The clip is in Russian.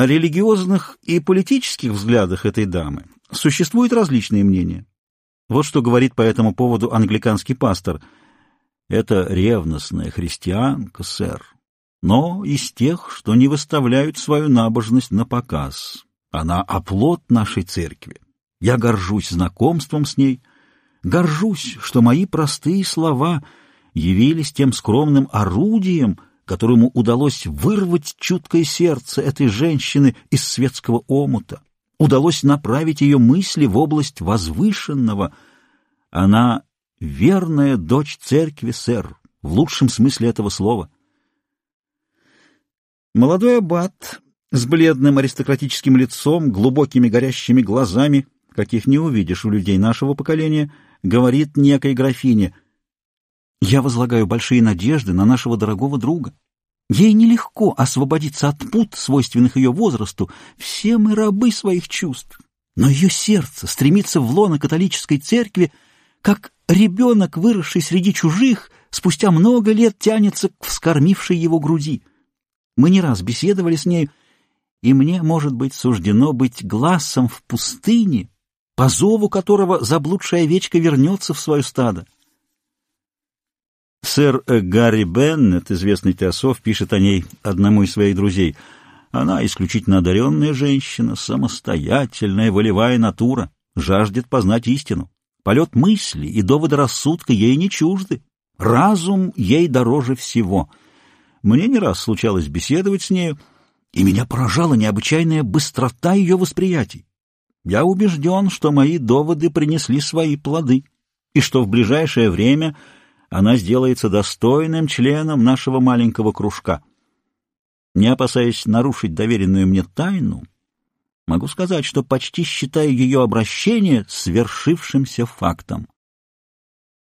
О религиозных и политических взглядах этой дамы существуют различные мнения. Вот что говорит по этому поводу англиканский пастор. «Это ревностная христианка, сэр, но из тех, что не выставляют свою набожность на показ. Она оплот нашей церкви. Я горжусь знакомством с ней, горжусь, что мои простые слова явились тем скромным орудием, которому удалось вырвать чуткое сердце этой женщины из светского омута, удалось направить ее мысли в область возвышенного. Она верная дочь церкви, сэр, в лучшем смысле этого слова. Молодой аббат с бледным аристократическим лицом, глубокими горящими глазами, каких не увидишь у людей нашего поколения, говорит некой графине, «Я возлагаю большие надежды на нашего дорогого друга. Ей нелегко освободиться от пут, свойственных ее возрасту. Все мы рабы своих чувств. Но ее сердце стремится в лоно католической церкви, как ребенок, выросший среди чужих, спустя много лет тянется к вскормившей его груди. Мы не раз беседовали с нею, и мне, может быть, суждено быть глазом в пустыне, по зову которого заблудшая овечка вернется в свое стадо. Сэр Гарри Беннет, известный теософ, пишет о ней одному из своих друзей. Она исключительно одаренная женщина, самостоятельная, волевая натура, жаждет познать истину. Полет мысли и доводы рассудка ей не чужды. Разум ей дороже всего. Мне не раз случалось беседовать с нею, и меня поражала необычайная быстрота ее восприятий. Я убежден, что мои доводы принесли свои плоды, и что в ближайшее время она сделается достойным членом нашего маленького кружка. Не опасаясь нарушить доверенную мне тайну, могу сказать, что почти считаю ее обращение свершившимся фактом.